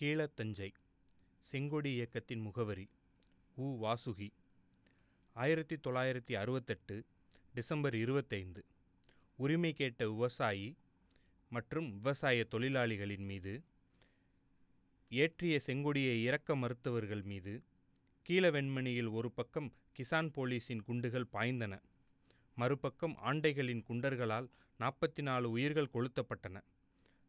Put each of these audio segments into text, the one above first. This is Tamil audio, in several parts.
கீழத்தஞ்சை செங்கொடி இயக்கத்தின் முகவரி உ. வாசுகி ஆயிரத்தி தொள்ளாயிரத்தி அறுபத்தெட்டு டிசம்பர் இருபத்தைந்து. உரிமை கேட்ட விவசாயி மற்றும் விவசாய தொழிலாளிகளின் மீது ஏற்றிய செங்கொடியை இறக்க மறுத்தவர்கள் மீது கீழ வெண்மணியில் ஒரு பக்கம் கிசான் போலீஸின் குண்டுகள் பாய்ந்தன மறுபக்கம் ஆண்டைகளின் குண்டர்களால் நாற்பத்தி நாலு உயிர்கள் கொளுத்தப்பட்டன.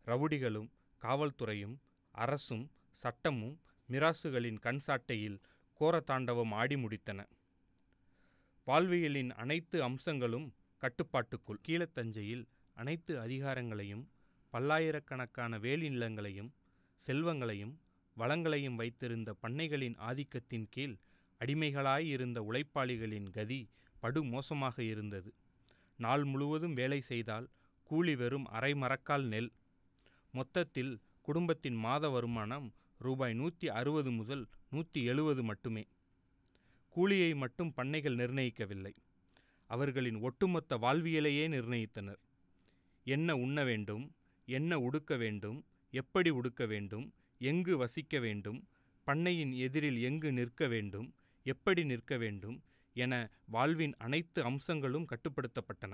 ரவுடிகளும் காவல்துறையும் அரசும் சட்டமும் மிராசுகளின் கண்சாட்டையில் கோரதாண்டவம் ஆடி முடித்தன. வாழ்வியலின் அனைத்து அம்சங்களும் கட்டுப்பாட்டுக்குள். கீழத்தஞ்சையில் அனைத்து அதிகாரங்களையும் பல்லாயிரக்கணக்கான வேலிநிலங்களையும் செல்வங்களையும் வளங்களையும் வைத்திருந்த பண்ணைகளின் ஆதிக்கத்தின் கீழ் அடிமைகளாயிருந்த உழைப்பாளிகளின் கதி படு மோசமாக இருந்தது. நாள் முழுவதும் வேலை செய்தால் கூலி வெறும் அரை மரக்கால் நெல். மொத்தத்தில் குடும்பத்தின் மாத வருமானம் ரூபாய் நூற்றி அறுபது முதல் நூற்றி எழுபது மட்டுமே. கூலியை மட்டும் பண்ணைகள் நிர்ணயிக்கவில்லை. அவர்களின் ஒட்டுமொத்த வாழ்வியலையே நிர்ணயித்தனர். என்ன உண்ண வேண்டும் என்ன உடுக்க வேண்டும் எப்படி உடுக்க வேண்டும் எங்கு வசிக்க வேண்டும் பண்ணையின் எதிரில் எங்கு நிற்க வேண்டும் எப்படி நிற்க வேண்டும் என வாழ்வின் அனைத்து அம்சங்களும் கட்டுப்படுத்தப்பட்டன.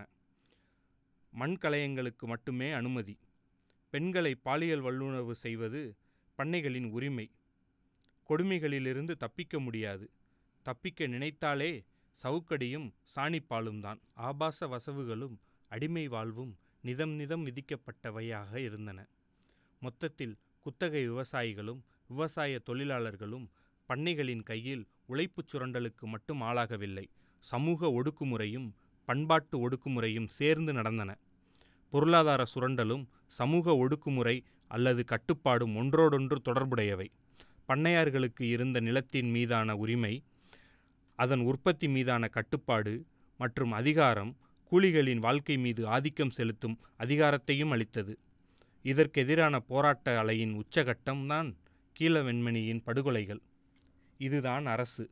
மண்கலயங்களுக்கு மட்டுமே அனுமதி. பெண்களை பாலியல் வல்லுணர்வு செய்வது பண்ணைகளின் உரிமை. கொடுமைகளிலிருந்து தப்பிக்க முடியாது. தப்பிக்க நினைத்தாலே சவுக்கடியும் சாணிப்பாலும் தான். ஆபாச வசவுகளும் அடிமை வாழ்வும் நிதம் நிதம் விதிக்கப்பட்டவையாக இருந்தன. மொத்தத்தில் குத்தகை விவசாயிகளும் விவசாய தொழிலாளர்களும் பண்ணைகளின் கையில் உழைப்புச் சுரண்டலுக்கு மட்டும் ஆளாகவில்லை. சமூக ஒடுக்குமுறையும் பண்பாட்டு ஒடுக்குமுறையும் சேர்ந்து நடந்தன. பொருளாதார சுரண்டலும் சமூக ஒடுக்குமுறை அல்லது கட்டுப்பாடும் ஒன்றோடொன்று தொடர்புடையவை. பண்ணையார்களுக்கு இருந்த நிலத்தின் மீதான உரிமை அதன் உற்பத்தி மீதான கட்டுப்பாடு மற்றும் அதிகாரம் கூலிகளின் வாழ்க்கை மீது ஆதிக்கம் செலுத்தும் அதிகாரத்தையும் அளித்தது. இதற்கெதிரான போராட்ட அலையின் உச்சகட்டம்தான் கீழ வெண்மணியின் படுகொலைகள். இதுதான் அரசு.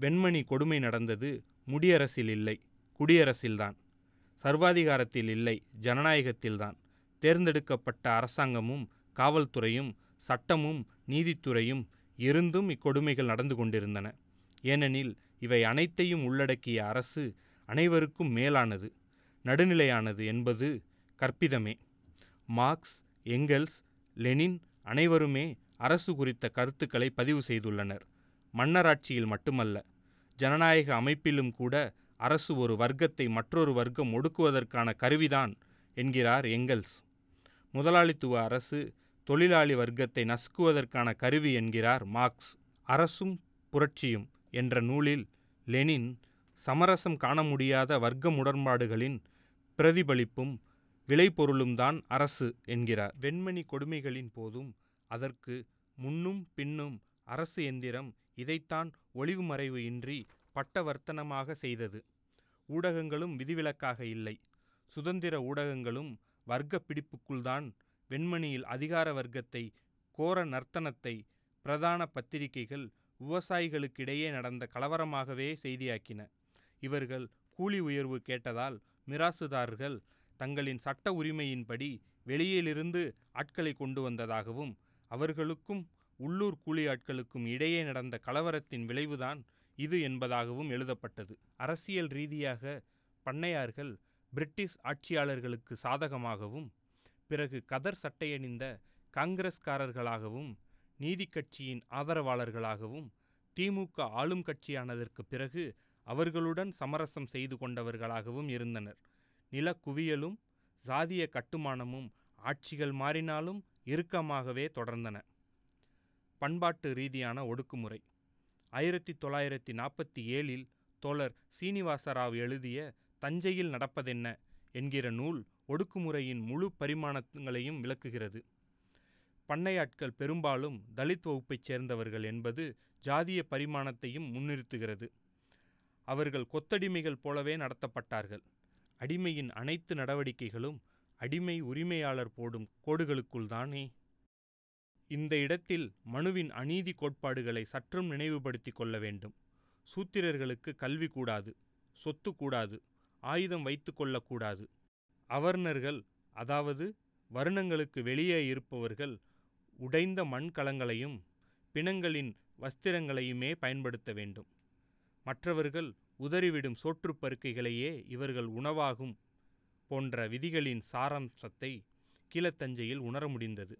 வெண்மணி கொடுமை நடந்தது முடியரசில் இல்லை குடியரசில்தான். சர்வாதிகாரத்தில் இல்லை ஜனநாயகத்தில்தான் தேர்ந்தெடுக்கப்பட்ட அரசாங்கமும் காவல்துறையும் சட்டமும் நீதித்துறையும் இருந்தும் இக்கொடுமைகள் நடந்து கொண்டிருந்தன. ஏனெனில் இவை அனைத்தையும் உள்ளடக்கிய அரசு அனைவருக்கும் மேலானது நடுநிலையானது என்பது கற்பிதமே. மார்க்ஸ் எங்கெல்ஸ் லெனின் அனைவருமே அரசு குறித்த கருத்துக்களை பதிவு செய்துள்ளனர். மன்னராட்சியில் மட்டுமல்ல ஜனநாயக அமைப்பிலும் கூட அரசு ஒரு வர்க்கத்தை மற்றொரு வர்க்கம் ஒடுக்குவதற்கான கருவிதான் என்கிறார் எங்கல்ஸ். முதலாளித்துவ அரசு தொழிலாளி வர்க்கத்தை நசுக்குவதற்கான கருவி என்கிறார் மார்க்ஸ். அரசும் புரட்சியும் என்ற நூலில் லெனின் சமரசம் காண முடியாத வர்க்க முரண்பாடுகளின் பிரதிபலிப்பும் விளைபொருளும் தான் அரசு என்கிறார். வெண்மணி கொடுமைகளின் போதும் அதற்கு முன்னும் பின்னும் அரசு எந்திரம் இதைத்தான் ஒளிவு மறைவு இன்றி பட்டவர்த்தனமாக செய்தது. ஊடகங்களும் விதிவிலக்காக இல்லை. சுதந்திர ஊடகங்களும் வர்க்க பிடிப்புக்குள்தான் வெண்மணியில் அதிகார வர்க்கத்தை கோர நர்த்தனத்தை பிரதான பத்திரிகைகள் விவசாயிகளுக்கிடையே நடந்த கலவரமாகவே செய்தியாக்கின. இவர்கள் கூலி உயர்வு கேட்டதால் மிராசுதாரர்கள் தங்களின் சட்ட உரிமையின்படி வெளியிலிருந்து ஆட்களை கொண்டு வந்ததாகவும் அவர்களுக்கும் உள்ளூர் கூலி ஆட்களுக்கும் இடையே நடந்த கலவரத்தின் விளைவுதான் இது என்பதாகவும் எழுதப்பட்டது. அரசியல் ரீதியாக பண்ணையார்கள் பிரிட்டிஷ் ஆட்சியாளர்களுக்கு சாதகமாகவும் பிறகு கதர் சட்டையணிந்த காங்கிரஸ்காரர்களாகவும் நீதி கட்சியின் ஆதரவாளர்களாகவும் திமுக ஆளும் கட்சியானதற்கு பிறகு அவர்களுடன் சமரசம் செய்து கொண்டவர்களாகவும் இருந்தனர். நில குவியலும் சாதிய கட்டுமானமும் ஆட்சிகள் மாறினாலும் இறுக்கமாகவே தொடர்ந்தன. பண்பாட்டு ரீதியான ஒடுக்குமுறை. ஆயிரத்தி தொள்ளாயிரத்தி நாற்பத்தி ஏழில் தோழர் சீனிவாசராவ் எழுதிய தஞ்சையில் நடப்பதென்ன என்கிற நூல் ஒடுக்குமுறையின் முழு பரிமாணங்களையும் விளக்குகிறது. பண்ணையாட்கள் பெரும்பாலும் தலித் வகுப்பைச் சேர்ந்தவர்கள் என்பது ஜாதிய பரிமாணத்தையும் முன்னிறுத்துகிறது. அவர்கள் கொத்தடிமைகள் போலவே நடத்தப்பட்டார்கள். அடிமையின் அனைத்து நடவடிக்கைகளும் அடிமை உரிமையாளர் போடும் கோடுகளுக்குள் தானே இந்த இடத்தில் மனுவின் அநீதி கோட்பாடுகளை சற்றும் நினைவுபடுத்தி கொள்ள வேண்டும். சூத்திரர்களுக்கு கல்வி கூடாது சொத்து கூடாது ஆயுதம் வைத்து கொள்ளக்கூடாது அவர்ணர்கள் அதாவது வருணங்களுக்கு வெளியே இருப்பவர்கள் உடைந்த மண்கலங்களையும் பிணங்களின் வஸ்திரங்களையுமே பயன்படுத்த வேண்டும். மற்றவர்கள் உதறிவிடும் சோற்றுப் பருக்கைகளையே இவர்கள் உணவாகும் போன்ற விதிகளின் சாராம்சத்தை கீழத்தஞ்சையில் உணர முடிந்தது.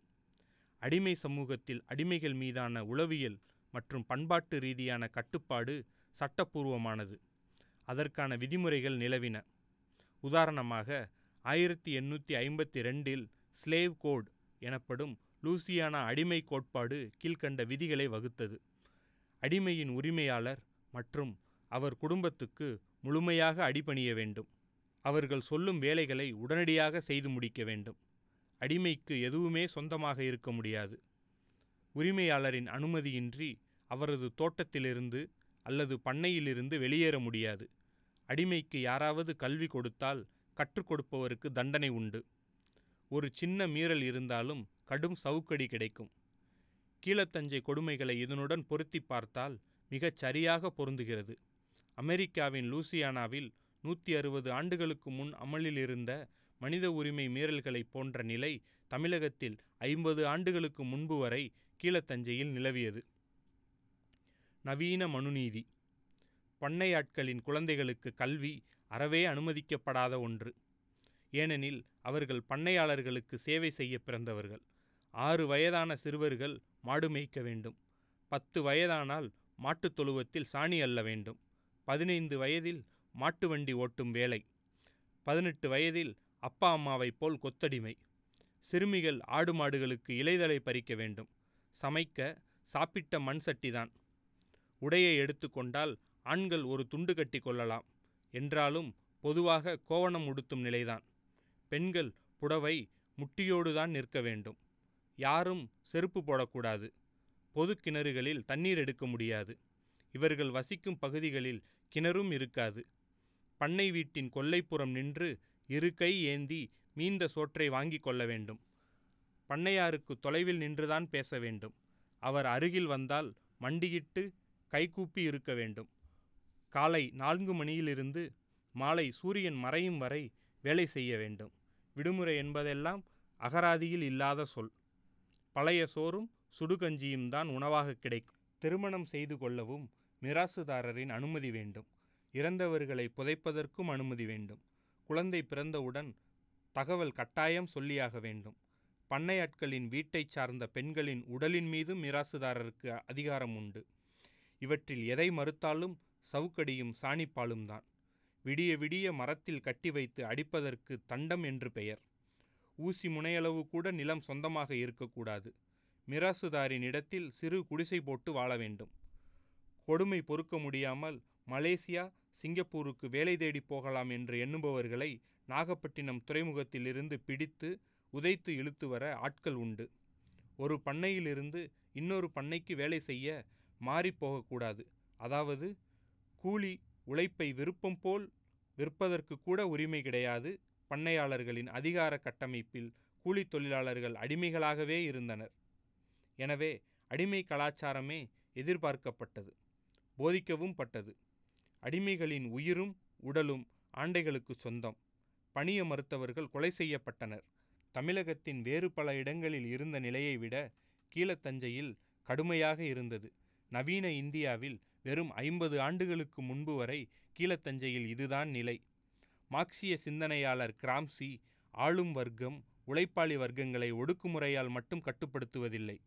அடிமை சமூகத்தில் அடிமைகள் மீதான உளவியல் மற்றும் பண்பாட்டு ரீதியான கட்டுப்பாடு சட்டப்பூர்வமானது. அதற்கான விதிமுறைகள் நிலவின. உதாரணமாக ஆயிரத்தி எண்ணூற்றி ஐம்பத்தி ரெண்டில் ஸ்லேவ் கோட் எனப்படும் லூசியானா அடிமை கோட்பாடு கீழ்க்கண்ட விதிகளை வகுத்தது. அடிமையின் உரிமையாளர் மற்றும் அவர் குடும்பத்துக்கு முழுமையாக அடிபணிய வேண்டும். அவர்கள் சொல்லும் வேலைகளை உடனடியாக செய்து முடிக்க வேண்டும். அடிமைக்கு எதுவுமே சொந்தமாக இருக்க முடியாது. உரிமையாளரின் அனுமதியின்றி அவரது தோட்டத்திலிருந்து அல்லது பண்ணையிலிருந்து வெளியேற முடியாது. அடிமைக்கு யாராவது கல்வி கொடுத்தால் கற்றுக் கொடுப்பவருக்கு தண்டனை உண்டு. ஒரு சின்ன மீறல் இருந்தாலும் கடும் சவுக்கடி கிடைக்கும். கீழத்தஞ்சை கொடுமைகளை இதனுடன் பொருத்தி பார்த்தால் மிகச் சரியாக பொருந்துகிறது. அமெரிக்காவின் லூசியானாவில் நூற்றி அறுபது ஆண்டுகளுக்கு முன் அமலில் இருந்த மனித உரிமை மீறல்களைப் போன்ற நிலை தமிழகத்தில் ஐம்பது ஆண்டுகளுக்கு முன்பு வரை கீழத்தஞ்சையில் நிலவியது. நவீன மனுநீதி. பண்ணையாட்களின் குழந்தைகளுக்கு கல்வி அறவே அனுமதிக்கப்படாத ஒன்று. ஏனெனில் அவர்கள் பண்ணையாளர்களுக்கு சேவை செய்ய பிறந்தவர்கள். ஆறு வயதான சிறுவர்கள் மாடு மேய்க்க வேண்டும். பத்து வயதானால் மாட்டுத் தொழுவத்தில் சாணி அள்ள வேண்டும். பதினைந்து வயதில் மாட்டு வண்டி ஓட்டும் வேலை. பதினெட்டு வயதில் அப்பா அம்மாவைப் போல் கொத்தடிமை. சிறுமிகள் ஆடு மாடுகளுக்கு இலைதலை பறிக்க வேண்டும். சமைக்க சாப்பிட்ட மண் சட்டிதான். உடையை எடுத்துக்கொண்டால் ஆண்கள் ஒரு துண்டு கட்டி கொள்ளலாம். என்றாலும் பொதுவாக கோவணம் உடுத்தும் நிலைதான். பெண்கள் புடவை முட்டியோடுதான் நிற்க வேண்டும். யாரும் செருப்பு போடக்கூடாது. பொது கிணறுகளில் தண்ணீர் எடுக்க முடியாது. இவர்கள் வசிக்கும் பகுதிகளில் கிணறும் இருக்காது. பண்ணை வீட்டின் கொல்லைப்புறம் நின்று இரு கை ஏந்தி மீந்த சோற்றை வாங்கிக் கொள்ள வேண்டும். பண்ணையாருக்கு தொலைவில் நின்றுதான் பேச வேண்டும். அவர் அருகில் வந்தால் மண்டியிட்டு கைகூப்பி இருக்க வேண்டும். காலை நான்கு மணியிலிருந்து மாலை சூரியன் மறையும் வரை வேலை செய்ய வேண்டும். விடுமுறை என்பதெல்லாம் அகராதியில் இல்லாத சொல். பழைய சோறும் சுடுகஞ்சியும் தான் உணவாக கிடைக்கும். திருமணம் செய்து கொள்ளவும் மிராசுதாரரின் அனுமதி வேண்டும். இறந்தவர்களை புதைப்பதற்கும் அனுமதி வேண்டும். குழந்தை பிறந்தவுடன் தகவல் கட்டாயம் சொல்லியாக வேண்டும். பண்ணையாட்களின் வீட்டைச் சார்ந்த பெண்களின் உடலின் மீதும் மிராசுதாரருக்கு அதிகாரம் உண்டு. இவற்றில் எதை மறுத்தாலும் சவுக்கடியும் சாணிப்பாலும் தான். விடிய விடிய மரத்தில் கட்டி வைத்து அடிப்பதற்கு தண்டம் என்று பெயர். ஊசி முனையளவு கூட நிலம் சொந்தமாக இருக்கக்கூடாது. மிராசுதாரின் இடத்தில் சிறு குடிசை போட்டு வாழ வேண்டும். கொடுமை பொறுக்க முடியாமல் மலேசியா சிங்கப்பூருக்கு வேலை தேடி போகலாம் என்று எண்ணுபவர்களை நாகப்பட்டினம் துறைமுகத்திலிருந்து பிடித்து உதைத்து இழுத்து வர ஆட்கள் உண்டு. ஒரு பண்ணையிலிருந்து இன்னொரு பண்ணைக்கு வேலை செய்ய மாறி போகக்கூடாது. அதாவது கூலி உழைப்பை விருப்பம் போல் விற்பதற்கு கூட உரிமை கிடையாது. பண்ணையாளர்களின் அதிகார கட்டமைப்பில் கூலித் தொழிலாளர்கள் அடிமைகளாகவே இருந்தனர். எனவே அடிமை கலாச்சாரமே எதிர்பார்க்கப்பட்டது போதிக்கவும் பட்டது. அடிமைகளின் உயிரும் உடலும் ஆண்டைகளுக்கு சொந்தம். பணிய மறுத்தவர்கள் கொலை செய்யப்பட்டனர். தமிழகத்தின் வேறு பல இடங்களில் இருந்த நிலையை விட கீழத்தஞ்சையில் கடுமையாக இருந்தது. நவீன இந்தியாவில் வெறும் ஐம்பது ஆண்டுகளுக்கு முன்பு வரை கீழத்தஞ்சையில் இதுதான் நிலை. மார்க்சிய சிந்தனையாளர் கிராம்சி ஆளும் வர்க்கம் உழைப்பாளி வர்க்கங்களை ஒடுக்குமுறையால் மட்டும் கட்டுப்படுத்துவதில்லை.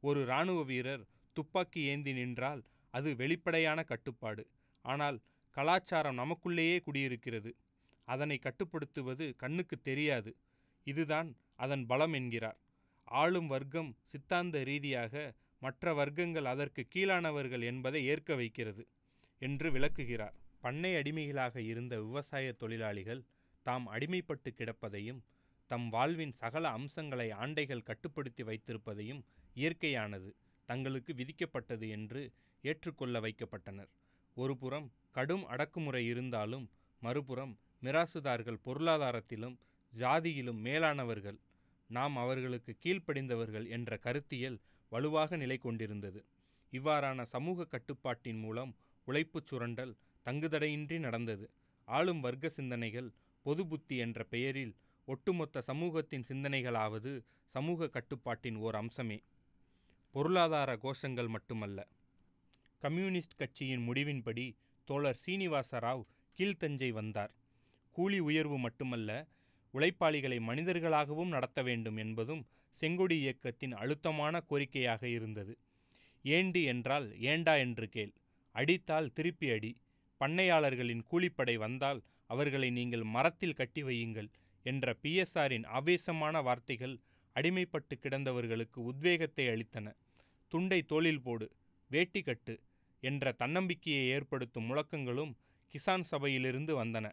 ஒரு இராணுவ வீரர் துப்பாக்கி ஏந்தி நின்றால் அது வெளிப்படையான கட்டுப்பாடு. ஆனால் கலாச்சாரம் நமக்குள்ளேயே குடியிருக்கிறது. அதனை கட்டுப்படுத்துவது கண்ணுக்கு தெரியாது. இதுதான் அதன் பலம் என்கிறார். ஆளும் வர்க்கம் சித்தாந்த ரீதியாக மற்ற வர்க்கங்கள் அதற்கு கீழானவர்கள் என்பதை ஏற்க வைக்கிறது என்று விளக்குகிறார். பண்ணை அடிமைகளாக இருந்த விவசாய தொழிலாளிகள் தாம் அடிமைப்பட்டு கிடப்பதையும் தம் வாழ்வின் சகல அம்சங்களை ஆண்டைகள் கட்டுப்படுத்தி வைத்திருப்பதையும் இயற்கையானது தங்களுக்கு விதிக்கப்பட்டது என்று ஏற்றுக்கொள்ள வைக்கப்பட்டனர். ஒருபுறம் கடும் அடக்குமுறை இருந்தாலும் மறுபுறம் மிராசுதார்கள் பொருளாதாரத்திலும் ஜாதியிலும் மேலானவர்கள் நாம் அவர்களுக்கு கீழ்ப்படிந்தவர்கள் என்ற கருத்தியல் வலுவாக நிலை கொண்டிருந்தது இவ்வாறான சமூக கட்டுப்பாட்டின் மூலம் உழைப்புச் சுரண்டல் தங்குதடையின்றி நடந்தது. ஆளும் வர்க்க சிந்தனைகள் பொது புத்தி என்ற பெயரில் ஒட்டுமொத்த சமூகத்தின் சிந்தனைகளாவது சமூக கட்டுப்பாட்டின் ஓர் அம்சமே. பொருளாதார கோஷங்கள் மட்டுமல்ல கம்யூனிஸ்ட் கட்சியின் முடிவின்படி தோழர் சீனிவாச ராவ் கீழ்த்தஞ்சை வந்தார். கூலி உயர்வு மட்டுமல்ல உழைப்பாளிகளை மனிதர்களாகவும் நடத்த வேண்டும் என்பதும் செங்கொடி இயக்கத்தின் அழுத்தமான கோரிக்கையாக இருந்தது. ஏண்டி என்றால் ஏண்டா என்று கேள். அடித்தால் திருப்பி அடி. பண்ணையாளர்களின் கூலிப்படை வந்தால் அவர்களை நீங்கள் மரத்தில் கட்டி வையுங்கள் என்ற பிஎஸ்ஆரின் ஆவேசமான வார்த்தைகள் அடிமைப்பட்டு கிடந்தவர்களுக்கு உத்வேகத்தை அளித்தன. துண்டை தோளில் போடு வேட்டி கட்டு என்ற தன்னம்பிக்கையை ஏற்படுத்தும் முழக்கங்களும் கிசான் சபையிலிருந்து வந்தன.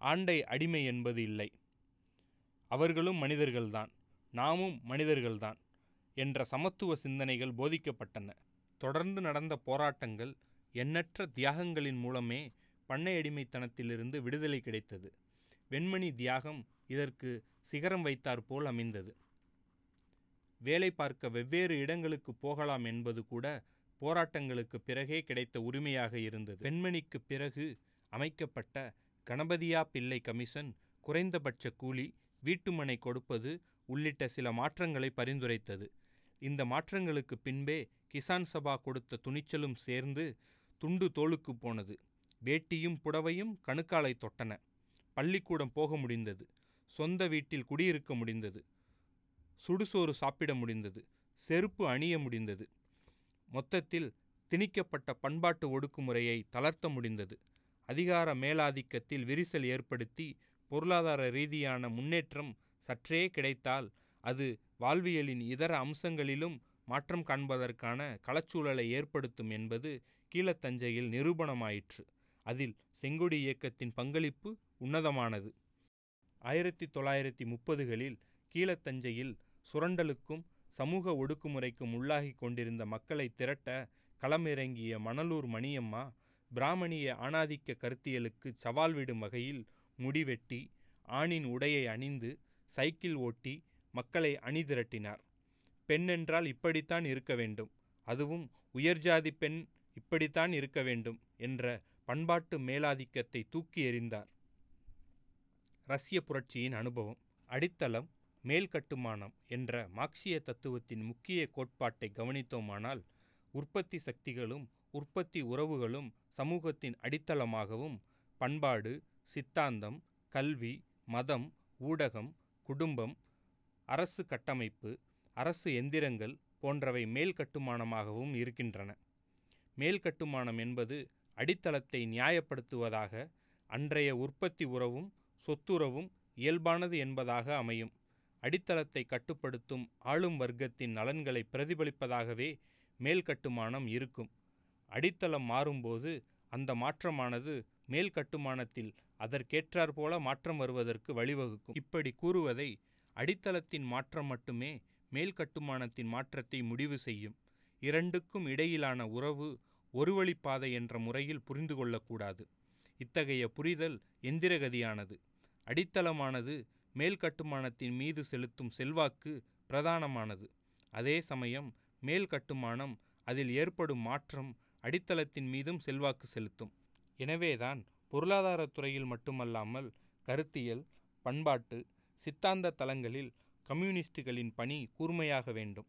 ஆண்டை அடிமை என்பது இல்லை. அவர்களும் மனிதர்கள்தான். நாமும் மனிதர்கள்தான் என்ற சமத்துவ சிந்தனைகள் போதிக்கப்பட்டன. தொடர்ந்து நடந்த போராட்டங்கள் எண்ணற்ற தியாகங்களின் மூலமே பண்ணை அடிமைத்தனத்திலிருந்து விடுதலை கிடைத்தது. வெண்மணி தியாகம் இதற்கு சிகரம் வைத்தாற்போல் அமைந்தது. வேலை பார்க்க வெவ்வேறு இடங்களுக்கு போகலாம் என்பது கூட போராட்டங்களுக்கு பிறகே கிடைத்த உரிமையாக இருந்தது. பெண்மணிக்கு பிறகு அமைக்கப்பட்ட கணபதியா பிள்ளை கமிஷன் குறைந்தபட்ச கூலி வீட்டுமனை கொடுப்பது உள்ளிட்ட சில மாற்றங்களை பரிந்துரைத்தது. இந்த மாற்றங்களுக்கு பின்பே கிசான் சபா கொடுத்த துணிச்சலும் சேர்ந்து துண்டு தோளுக்கு போனது. வேட்டியும் புடவையும் கணுக்காலை தொட்டன. பள்ளிக்கூடம் போக முடிந்தது. சொந்த வீட்டில் குடியிருக்க முடிந்தது. சுடுசோறு சாப்பிட முடிந்தது. செருப்பு அணிய முடிந்தது. மொத்தத்தில் திணிக்கப்பட்ட பண்பாட்டு ஒடுக்குமுறையை தளர்த்த முடிந்தது. அதிகார மேலாதிக்கத்தில் விரிசல் ஏற்படுத்தி பொருளாதார ரீதியான முன்னேற்றம் சற்றே கிடைத்தால் அது வாழ்வியலின் இதர அம்சங்களிலும் மாற்றம் காண்பதற்கான களச்சூழலை ஏற்படுத்தும் என்பது கீழத்தஞ்சையில் நிரூபணமாயிற்று. அதில் செங்கொடி இயக்கத்தின் பங்களிப்பு உன்னதமானது. ஆயிரத்தி தொள்ளாயிரத்தி முப்பதுகளில் கீழத்தஞ்சையில் சுரண்டலுக்கும் சமூக ஒடுக்குமுறைக்கும் உள்ளாகி கொண்டிருந்த மக்களை திரட்ட களமிறங்கிய மணலூர் மணியம்மா பிராமணிய ஆணாதிக்க கருத்தியலுக்கு சவால் விடும் வகையில் முடிவெட்டி ஆணின் உடையை அணிந்து சைக்கிள் ஓட்டி மக்களை அணிதிரட்டினார் பெண்ணென்றால் இப்படித்தான் இருக்க வேண்டும். அதுவும் உயர்ஜாதி பெண் இப்படித்தான் இருக்க வேண்டும் என்ற பண்பாட்டு மேலாதிக்கத்தை தூக்கி எறிந்தார். ரஷ்ய புரட்சியின் அனுபவம். அடித்தளம் மேல்கட்டுமானம் என்ற மார்க்சிய தத்துவத்தின் முக்கிய கோட்பாட்டை கவனித்தோமானால் உற்பத்தி சக்திகளும் உற்பத்தி உறவுகளும் சமூகத்தின் அடித்தளமாகவும் பண்பாடு சித்தாந்தம் கல்வி மதம் ஊடகம் குடும்பம் அரசு கட்டமைப்பு அரசு எந்திரங்கள் போன்றவை மேல் கட்டுமானமாகவும் இருக்கின்றன. மேல் கட்டுமானம் என்பது அடித்தளத்தை நியாயப்படுத்துவதாக அன்றைய உற்பத்தி உறவும் சொத்துறவும் இயல்பானது என்பதாக அமையும். அடித்தளத்தை கட்டுப்படுத்தும் ஆளும் வர்க்கத்தின் நலன்களை பிரதிபலிப்பதாகவே மேல் கட்டுமானம் இருக்கும். அடித்தளம் மாறும்போது அந்த மாற்றமானது மேல் கட்டுமானத்தில் அதற்கேற்றாற்போல மாற்றம் வருவதற்கு வழிவகுக்கும். இப்படி கூறுவதை அடித்தளத்தின் மாற்றம் மட்டுமே மேல் கட்டுமானத்தின் மாற்றத்தை முடிவு செய்யும். இரண்டுக்கும் இடையிலான உறவு ஒருவழிப்பாதை என்ற முறையில் புரிந்து கொள்ளக்கூடாது. இத்தகைய புரிதல் எந்திரகதியானது. அடித்தளமானது மேல் கட்டுமானத்தின் மீது செலுத்தும் செல்வாக்கு பிரதானமானது. அதே சமயம் மேல் கட்டுமானம் அதில் ஏற்படும் மாற்றம் அடித்தளத்தின் மீதும் செல்வாக்கு செலுத்தும். எனவேதான் பொருளாதாரத்துறையில் மட்டுமல்லாமல் கருத்தியல் பண்பாட்டு சித்தாந்த தளங்களில் கம்யூனிஸ்டுகளின் பணி கூர்மையாக வேண்டும்.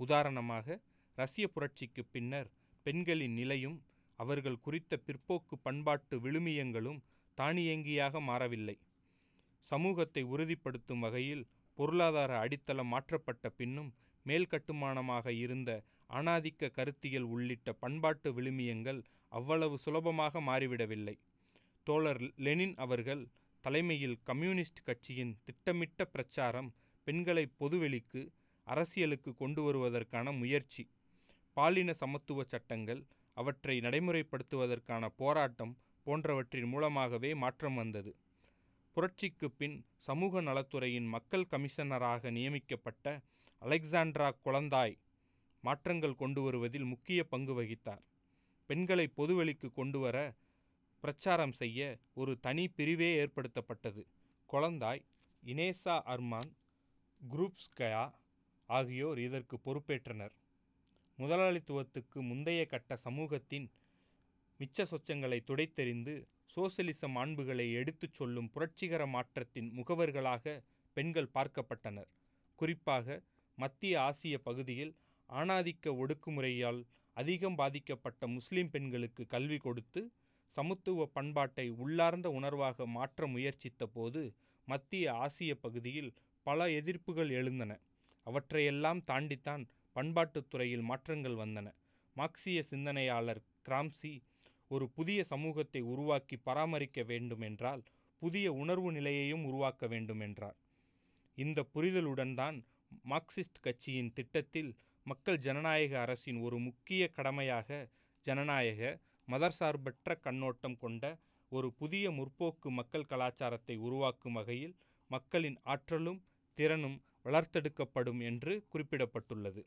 உதாரணமாக ரஷ்ய புரட்சிக்கு பின்னர் பெண்களின் நிலையும் அவர்கள் குறித்த பிற்போக்கு பண்பாட்டு விழுமியங்களும் தானியங்கியாக மாறவில்லை. சமூகத்தை உறுதிப்படுத்தும் வகையில் பொருளாதார அடித்தளம் மாற்றப்பட்ட பின்னும் மேல் கட்டுமானமாக இருந்த ஆணாதிக்க கருத்தியல் உள்ளிட்ட பண்பாட்டு விழுமியங்கள் அவ்வளவு சுலபமாக மாறிவிடவில்லை. தோழர் லெனின் அவர்கள் தலைமையில் கம்யூனிஸ்ட் கட்சியின் திட்டமிட்ட பிரச்சாரம் பெண்களை பொதுவெளிக்கு அரசியலுக்கு கொண்டு வருவதற்கான முயற்சி பாலின சமத்துவ சட்டங்கள் அவற்றை நடைமுறைப்படுத்துவதற்கான போராட்டம் போன்றவற்றின் மூலமாகவே மாற்றம் வந்தது. புரட்சிக்கு பின் சமூக நலத்துறையின் மக்கள் கமிஷனராக நியமிக்கப்பட்ட அலெக்சாண்ட்ரா குழந்தாய் மாற்றங்கள் கொண்டு வருவதில் முக்கிய பங்கு வகித்தார். பெண்களை பொதுவெளிக்கு கொண்டுவர பிரச்சாரம் செய்ய ஒரு தனி பிரிவே ஏற்படுத்தப்பட்டது. குழந்தாய் இனேசா அர்மான் குரூப்ஸ்கயா ஆகியோர் இதற்கு பொறுப்பேற்றனர். முதலாளித்துவத்துக்கு முந்தைய கட்ட சமூகத்தின் மிச்ச சொச்சங்களை துடைத்தெறிந்து சோசலிசம் மாண்புகளை எடுத்துச் சொல்லும் புரட்சிகர மாற்றத்தின் முகவர்களாக பெண்கள் பார்க்கப்பட்டனர். குறிப்பாக மத்திய ஆசிய பகுதியில் ஆணாதிக்க ஒடுக்குமுறையால் அதிகம் பாதிக்கப்பட்ட முஸ்லிம் பெண்களுக்கு கல்வி கொடுத்து சமத்துவ பண்பாட்டை உள்ளார்ந்த உணர்வாக மாற்ற முயற்சித்த போது மத்திய ஆசிய பகுதியில் பல எதிர்ப்புகள் எழுந்தன. அவற்றையெல்லாம் தாண்டித்தான் பண்பாட்டுத் துறையில் மாற்றங்கள் வந்தன. மார்க்சிய சிந்தனையாளர் கிராம்சி ஒரு புதிய சமூகத்தை உருவாக்கி பராமரிக்க வேண்டுமென்றால் புதிய உணர்வு நிலையையும் உருவாக்க வேண்டும் என்றார் இந்த புரிதலுடன் தான் மார்க்சிஸ்ட் கட்சியின் திட்டத்தில் மக்கள் ஜனநாயக அரசின் ஒரு முக்கிய கடமையாக ஜனநாயக மதர்சார்பற்ற கண்ணோட்டம் கொண்ட ஒரு புதிய முற்போக்கு மக்கள் கலாச்சாரத்தை உருவாக்கும் வகையில் மக்களின் ஆற்றலும் திறனும் வளர்த்தெடுக்கப்படும் என்று குறிப்பிடப்பட்டுள்ளது.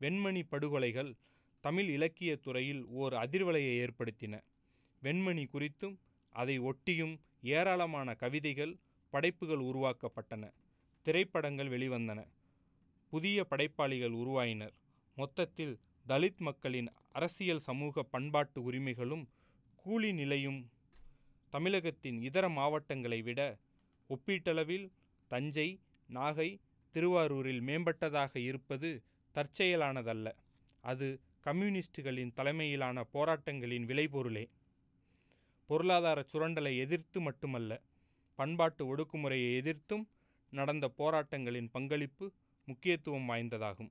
வெண்மணி படுகொலைகள் தமிழ் இலக்கியத் துறையில் ஓர் அதிர்வலையை ஏற்படுத்தின. வெண்மணி குறித்தும் அதை ஒட்டியும் ஏராளமான கவிதைகள் படைப்புகள் உருவாக்கப்பட்டன. திரைப்படங்கள் வெளிவந்தன. புதிய படைப்பாளிகள் உருவாயினர். மொத்தத்தில் தலித் மக்களின் அரசியல் சமூக பண்பாட்டு உரிமைகளும் கூலி நிலையும் தமிழகத்தின் இதர மாவட்டங்களை விட ஒப்பீட்டளவில் தஞ்சை நாகை திருவாரூரில் மேம்பட்டதாக இருப்பது தற்செயலானதல்ல. அது கம்யூனிஸ்டுகளின் தலைமையிலான போராட்டங்களின் விளைபொருளே. பொருளாதார சுரண்டலை எதிர்த்து மட்டுமல்ல பண்பாட்டு ஒடுக்குமுறையை எதிர்த்தும் நடந்த போராட்டங்களின் பங்களிப்பு முக்கியத்துவம் வாய்ந்ததாகும்.